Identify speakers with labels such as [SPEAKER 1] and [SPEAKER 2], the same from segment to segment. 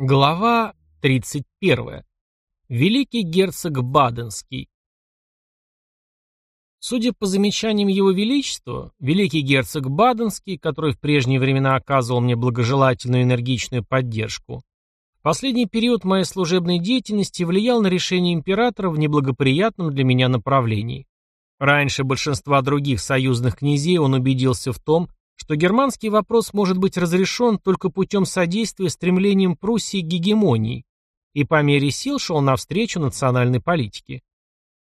[SPEAKER 1] Глава 31. Великий герцог Баденский. Судя по замечаниям его величества, великий герцог Баденский, который в прежние времена оказывал мне благожелательную энергичную поддержку, в последний период моей служебной деятельности влиял на решение императора в неблагоприятном для меня направлении. Раньше большинства других союзных князей он убедился в том, что германский вопрос может быть разрешен только путем содействия стремлениям Пруссии к гегемонии, и по мере сил шел навстречу национальной политике.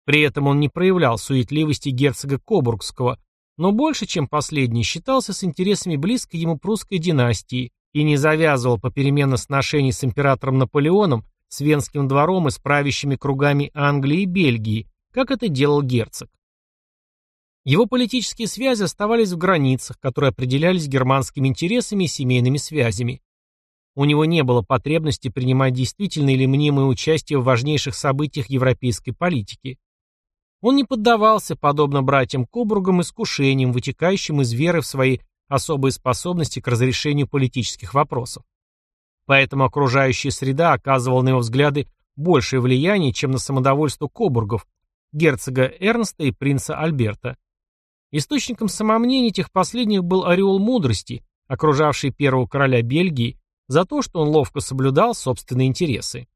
[SPEAKER 1] При этом он не проявлял суетливости герцога Кобургского, но больше, чем последний, считался с интересами близкой ему прусской династии и не завязывал попеременно сношений с императором Наполеоном, с Венским двором и с правящими кругами Англии и Бельгии, как это делал герцог. Его политические связи оставались в границах, которые определялись германскими интересами и семейными связями. У него не было потребности принимать действительное или мнимое участие в важнейших событиях европейской политики. Он не поддавался, подобно братьям Кобургам, искушениям, вытекающим из веры в свои особые способности к разрешению политических вопросов. Поэтому окружающая среда оказывала на его взгляды большее влияние, чем на самодовольство Кобургов, герцога Эрнста и принца Альберта. Источником самомнения этих последних был ореол мудрости, окружавший первого короля Бельгии, за то, что он ловко соблюдал собственные интересы.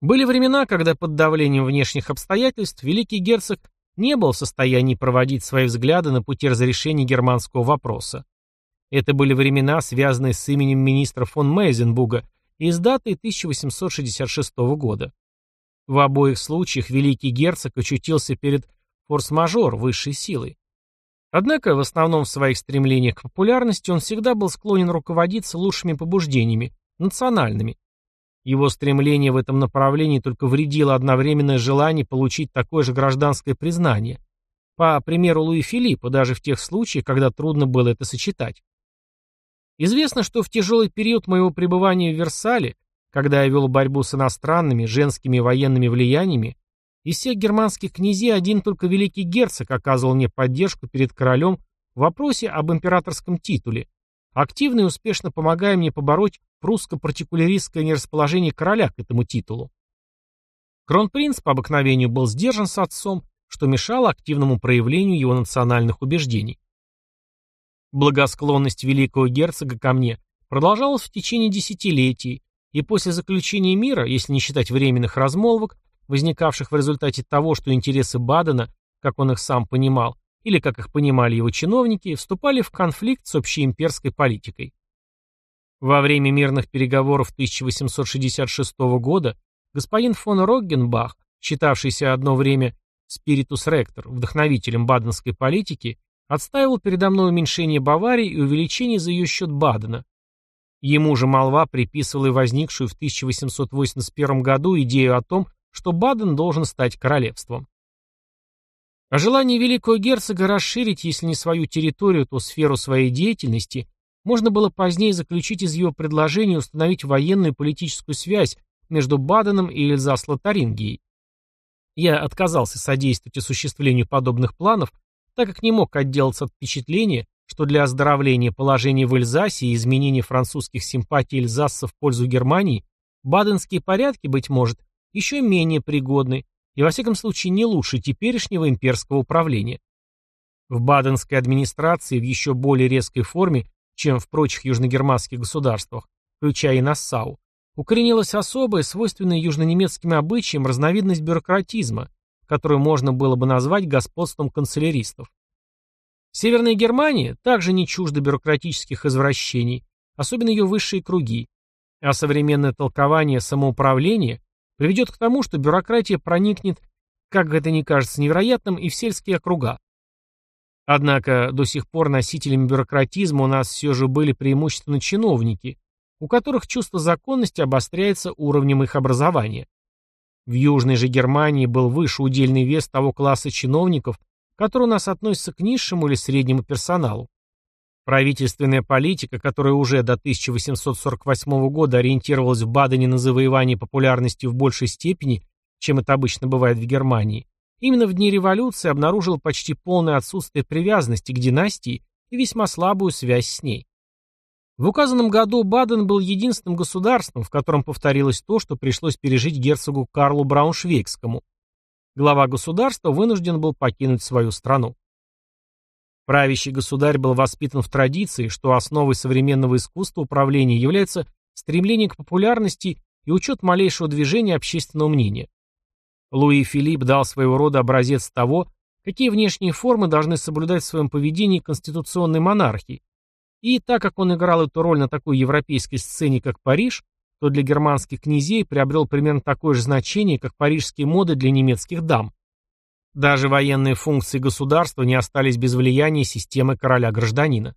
[SPEAKER 1] Были времена, когда под давлением внешних обстоятельств великий герцог не был в состоянии проводить свои взгляды на пути разрешения германского вопроса. Это были времена, связанные с именем министра фон Мейзенбуга и с датой 1866 года. В обоих случаях великий герцог очутился перед форс-мажор высшей силы. Однако, в основном в своих стремлениях к популярности он всегда был склонен руководиться лучшими побуждениями, национальными. Его стремление в этом направлении только вредило одновременное желание получить такое же гражданское признание. По примеру Луи Филиппа, даже в тех случаях, когда трудно было это сочетать. Известно, что в тяжелый период моего пребывания в Версале, когда я вел борьбу с иностранными, женскими военными влияниями, из всех германских князей один только великий герцог оказывал мне поддержку перед королем в вопросе об императорском титуле, активно и успешно помогая мне побороть прусско-партикуляристское нерасположение короля к этому титулу. Кронпринц по обыкновению был сдержан с отцом, что мешало активному проявлению его национальных убеждений. Благосклонность великого герцога ко мне продолжалась в течение десятилетий, и после заключения мира, если не считать временных размолвок, возникавших в результате того, что интересы Бадена, как он их сам понимал, или как их понимали его чиновники, вступали в конфликт с общеимперской политикой. Во время мирных переговоров 1866 года господин фон Роггенбах, считавшийся одно время спиритус ректор, вдохновителем баденской политики, отстаивал передо мной уменьшение Баварии и увеличение за ее счет Бадена. Ему же молва приписывала и возникшую в 1881 году идею о том, что Баден должен стать королевством. О желании великого герцога расширить, если не свою территорию, то сферу своей деятельности, можно было позднее заключить из его предложения установить военную и политическую связь между Баденом и Эльзас-Лотарингией. Я отказался содействовать осуществлению подобных планов, так как не мог отделаться от впечатления, что для оздоровления положения в Эльзасе и изменения французских симпатий Эльзаса в пользу Германии, баденские порядки, быть может, еще менее пригодны и, во всяком случае, не лучше теперешнего имперского управления. В баденской администрации в еще более резкой форме, чем в прочих южногерманских государствах, включая и Нассау, укоренилась особая, свойственная южнонемецким обычаям разновидность бюрократизма, которую можно было бы назвать господством канцеляристов. Северная Германия также не чужда бюрократических извращений, особенно ее высшие круги, а современное толкование самоуправления приведет к тому, что бюрократия проникнет, как это не кажется невероятным, и в сельские округа. Однако до сих пор носителями бюрократизма у нас все же были преимущественно чиновники, у которых чувство законности обостряется уровнем их образования. В Южной же Германии был выше удельный вес того класса чиновников, который у нас относится к низшему или среднему персоналу. Правительственная политика, которая уже до 1848 года ориентировалась в Бадене на завоевание популярности в большей степени, чем это обычно бывает в Германии, именно в дни революции обнаружила почти полное отсутствие привязанности к династии и весьма слабую связь с ней. В указанном году Баден был единственным государством, в котором повторилось то, что пришлось пережить герцогу Карлу Брауншвейгскому. Глава государства вынужден был покинуть свою страну. Правящий государь был воспитан в традиции, что основой современного искусства управления является стремление к популярности и учет малейшего движения общественного мнения. Луи Филипп дал своего рода образец того, какие внешние формы должны соблюдать в своем поведении конституционной монархии. И так как он играл эту роль на такой европейской сцене, как Париж, то для германских князей приобрел примерно такое же значение, как парижские моды для немецких дам. Даже военные функции государства не остались без влияния системы короля-гражданина.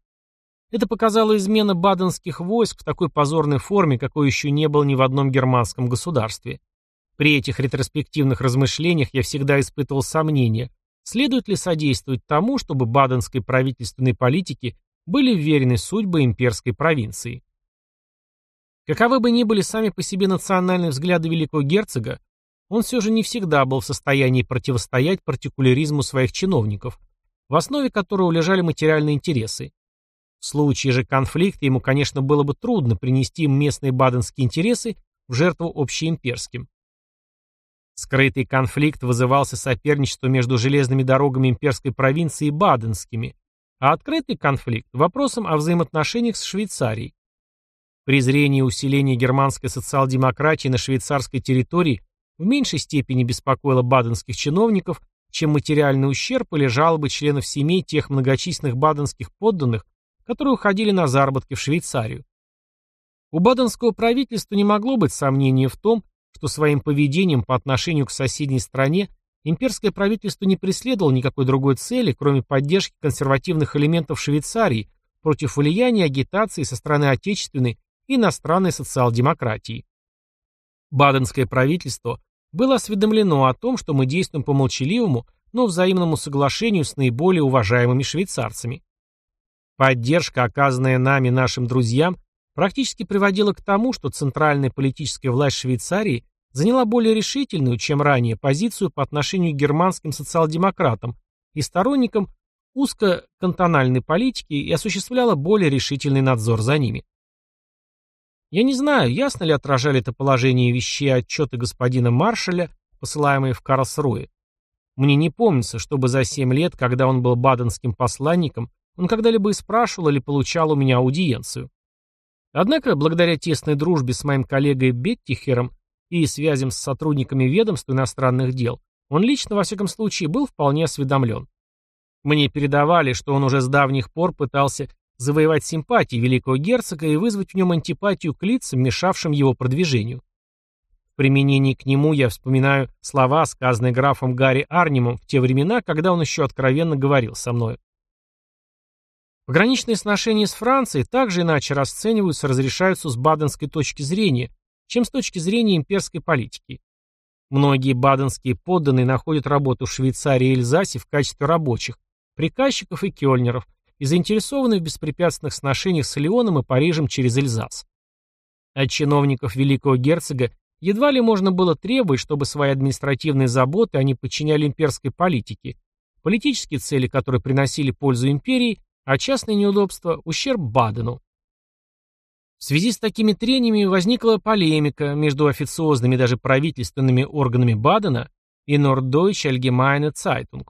[SPEAKER 1] Это показала измена баденских войск в такой позорной форме, какой еще не было ни в одном германском государстве. При этих ретроспективных размышлениях я всегда испытывал сомнения, следует ли содействовать тому, чтобы баденской правительственной политике были вверены судьбы имперской провинции. Каковы бы ни были сами по себе национальные взгляды великого герцога, он все же не всегда был в состоянии противостоять партикуляризму своих чиновников, в основе которого лежали материальные интересы. В случае же конфликта ему, конечно, было бы трудно принести местные баденские интересы в жертву общеимперским. Скрытый конфликт вызывался соперничеством между железными дорогами имперской провинции и баденскими, а открытый конфликт – вопросом о взаимоотношениях с Швейцарией. Презрение и усиление германской социал-демократии на швейцарской территории в меньшей степени беспокоило баденских чиновников, чем материальный ущерб или жалобы членов семей тех многочисленных баденских подданных, которые уходили на заработки в Швейцарию. У баденского правительства не могло быть сомнения в том, что своим поведением по отношению к соседней стране имперское правительство не преследовало никакой другой цели, кроме поддержки консервативных элементов Швейцарии против влияния агитации со стороны отечественной и иностранной социал-демократии. Баденское правительство было осведомлено о том, что мы действуем по молчаливому, но взаимному соглашению с наиболее уважаемыми швейцарцами. Поддержка, оказанная нами нашим друзьям, практически приводила к тому, что центральная политическая власть Швейцарии заняла более решительную, чем ранее, позицию по отношению к германским социал-демократам и сторонникам узкокантональной политики и осуществляла более решительный надзор за ними. Я не знаю, ясно ли отражали это положение вещей отчеты господина Маршаля, посылаемые в Карлсруэ. Мне не помнится, чтобы за семь лет, когда он был баденским посланником, он когда-либо и спрашивал или получал у меня аудиенцию. Однако, благодаря тесной дружбе с моим коллегой Беттихером и связям с сотрудниками ведомств иностранных дел, он лично, во всяком случае, был вполне осведомлен. Мне передавали, что он уже с давних пор пытался завоевать симпатии великого герцога и вызвать в нем антипатию к лицам, мешавшим его продвижению. В применении к нему я вспоминаю слова, сказанные графом Гарри Арнимом в те времена, когда он еще откровенно говорил со мной. Пограничные сношения с Францией также иначе расцениваются, разрешаются с баденской точки зрения, чем с точки зрения имперской политики. Многие баденские подданные находят работу в Швейцарии и Эльзасе в качестве рабочих, приказчиков и кёльнеров, и заинтересованы в беспрепятственных сношениях с Лионом и Парижем через Эльзас. От чиновников великого герцога едва ли можно было требовать, чтобы свои административные заботы они подчиняли имперской политике, политические цели, которые приносили пользу империи, а частные неудобства – ущерб Бадену. В связи с такими трениями возникла полемика между официозными даже правительственными органами Бадена и Norddeutsche Allgemeine Zeitung.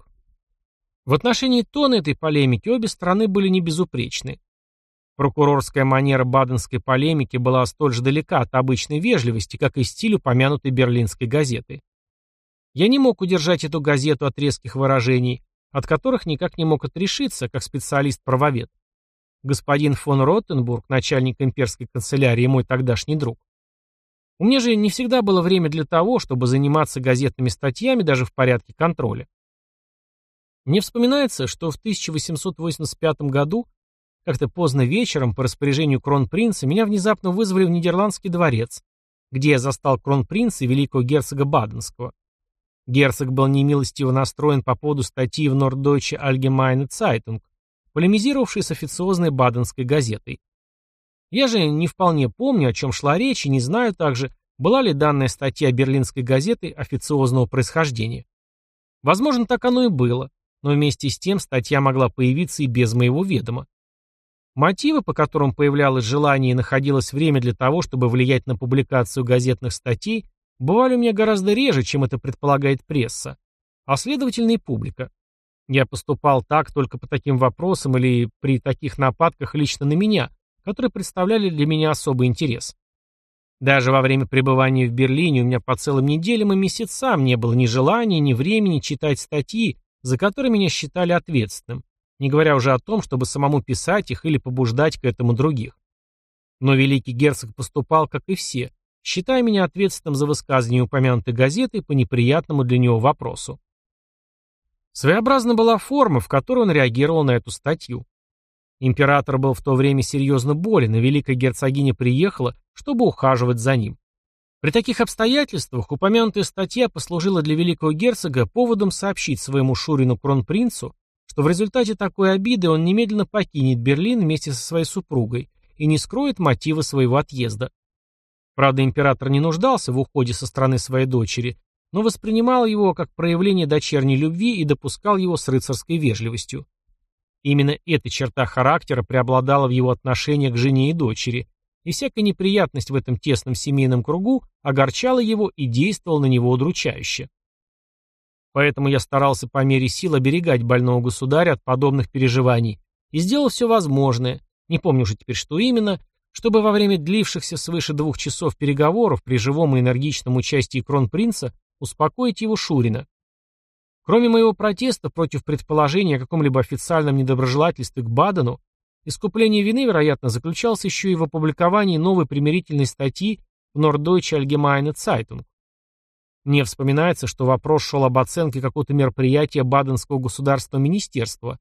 [SPEAKER 1] В отношении тона этой полемики обе стороны были не безупречны. Прокурорская манера баденской полемики была столь же далека от обычной вежливости, как и стиль упомянутой берлинской газеты. Я не мог удержать эту газету от резких выражений, от которых никак не мог отрешиться, как специалист-правовед. Господин фон Роттенбург, начальник имперской канцелярии, мой тогдашний друг. У меня же не всегда было время для того, чтобы заниматься газетными статьями даже в порядке контроля. Мне вспоминается, что в 1885 году, как-то поздно вечером, по распоряжению кронпринца, меня внезапно вызвали в Нидерландский дворец, где я застал кронпринца и великого герцога Баденского. Герцог был немилостиво настроен по поводу статьи в Norddeutsche Allgemeine Zeitung, полемизировавшей с официозной баденской газетой. Я же не вполне помню, о чем шла речь, и не знаю также, была ли данная статья берлинской газеты официозного происхождения. Возможно, так оно и было но вместе с тем статья могла появиться и без моего ведома. Мотивы, по которым появлялось желание и находилось время для того, чтобы влиять на публикацию газетных статей, бывали у меня гораздо реже, чем это предполагает пресса, а следовательно и публика. Я поступал так только по таким вопросам или при таких нападках лично на меня, которые представляли для меня особый интерес. Даже во время пребывания в Берлине у меня по целым неделям и месяцам не было ни желания, ни времени читать статьи, за которые меня считали ответственным, не говоря уже о том, чтобы самому писать их или побуждать к этому других. Но великий герцог поступал, как и все, считая меня ответственным за высказывание упомянутой газеты по неприятному для него вопросу. Своеобразна была форма, в которой он реагировал на эту статью. Император был в то время серьезно болен, и великая герцогиня приехала, чтобы ухаживать за ним. При таких обстоятельствах упомянутая статья послужила для великого герцога поводом сообщить своему Шурину кронпринцу, что в результате такой обиды он немедленно покинет Берлин вместе со своей супругой и не скроет мотивы своего отъезда. Правда, император не нуждался в уходе со стороны своей дочери, но воспринимал его как проявление дочерней любви и допускал его с рыцарской вежливостью. Именно эта черта характера преобладала в его отношениях к жене и дочери, и всякая неприятность в этом тесном семейном кругу огорчала его и действовала на него удручающе. Поэтому я старался по мере сил оберегать больного государя от подобных переживаний и сделал все возможное, не помню уже теперь что именно, чтобы во время длившихся свыше двух часов переговоров при живом и энергичном участии кронпринца успокоить его Шурина. Кроме моего протеста против предположения о каком-либо официальном недоброжелательстве к Бадену, искупление вины, вероятно, заключалось еще и в опубликовании новой примирительной статьи в Norddeutsche Allgemeine Zeitung. Мне вспоминается, что вопрос шел об оценке какого-то мероприятия Баденского государственного министерства,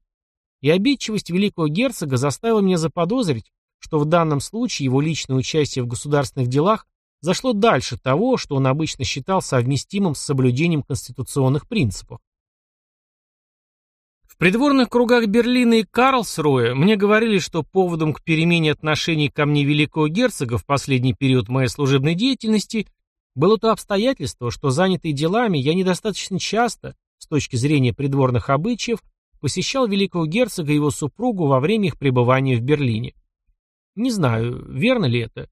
[SPEAKER 1] и обидчивость великого герцога заставила меня заподозрить, что в данном случае его личное участие в государственных делах зашло дальше того, что он обычно считал совместимым с соблюдением конституционных принципов. В придворных кругах Берлина и Карлсруэ мне говорили, что поводом к перемене отношений ко мне великого герцога в последний период моей служебной деятельности было то обстоятельство, что занятый делами я недостаточно часто, с точки зрения придворных обычаев, посещал великого герцога и его супругу во время их пребывания в Берлине. Не знаю, верно ли это.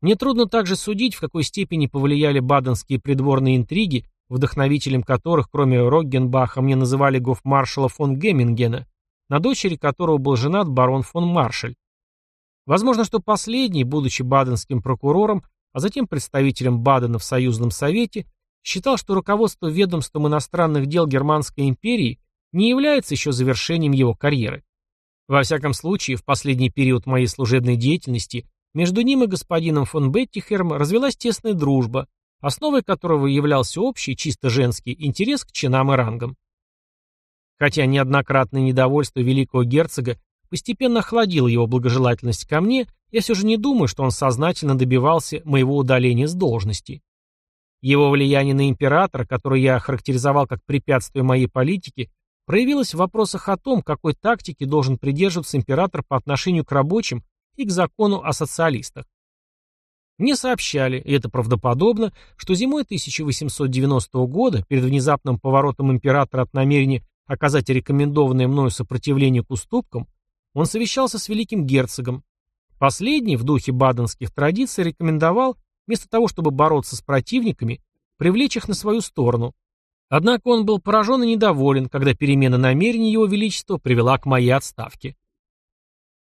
[SPEAKER 1] Мне трудно также судить, в какой степени повлияли баденские придворные интриги вдохновителем которых, кроме Роггенбаха, мне называли гофмаршала фон Геммингена, на дочери которого был женат барон фон Маршаль. Возможно, что последний, будучи баденским прокурором, а затем представителем Бадена в Союзном Совете, считал, что руководство ведомством иностранных дел Германской империи не является еще завершением его карьеры. Во всяком случае, в последний период моей служебной деятельности между ним и господином фон Беттихером развелась тесная дружба, основой которого являлся общий, чисто женский, интерес к чинам и рангам. Хотя неоднократное недовольство великого герцога постепенно охладило его благожелательность ко мне, я все же не думаю, что он сознательно добивался моего удаления с должности. Его влияние на императора, которое я характеризовал как препятствие моей политике, проявилось в вопросах о том, какой тактики должен придерживаться император по отношению к рабочим и к закону о социалистах. Мне сообщали, и это правдоподобно, что зимой 1890 года, перед внезапным поворотом императора от намерения оказать рекомендованное мною сопротивление к уступкам, он совещался с великим герцогом. Последний, в духе баденских традиций, рекомендовал, вместо того, чтобы бороться с противниками, привлечь их на свою сторону. Однако он был поражен и недоволен, когда перемена намерений его величества привела к моей отставке.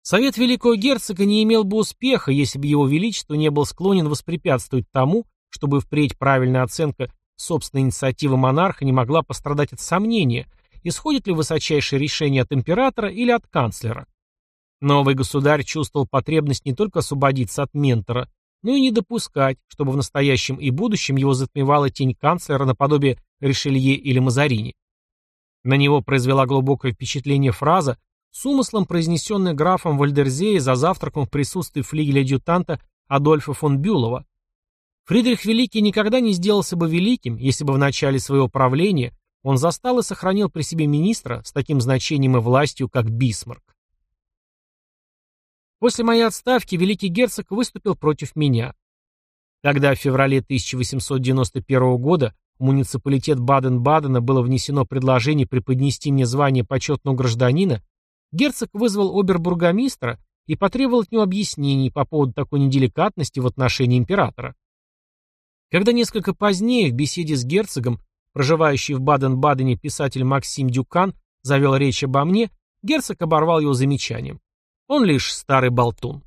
[SPEAKER 1] Совет великого герцога не имел бы успеха, если бы его величество не был склонен воспрепятствовать тому, чтобы впредь правильная оценка собственной инициативы монарха не могла пострадать от сомнения, исходит ли высочайшее решение от императора или от канцлера. Новый государь чувствовал потребность не только освободиться от ментора, но и не допускать, чтобы в настоящем и будущем его затмевала тень канцлера наподобие Ришелье или Мазарини. На него произвела глубокое впечатление фраза, с умыслом произнесенный графом Вальдерзея за завтраком в присутствии флигеля-адъютанта Адольфа фон Бюлова. Фридрих Великий никогда не сделался бы великим, если бы в начале своего правления он застал и сохранил при себе министра с таким значением и властью, как Бисмарк. После моей отставки великий герцог выступил против меня. Когда в феврале 1891 года в муниципалитет Баден-Бадена было внесено предложение преподнести мне звание почетного гражданина, Герцог вызвал обербургомистра и потребовал от него объяснений по поводу такой неделикатности в отношении императора. Когда несколько позднее в беседе с герцогом, проживающий в Баден-Бадене писатель Максим Дюкан завел речь обо мне, герцог оборвал его замечанием. Он лишь старый болтун.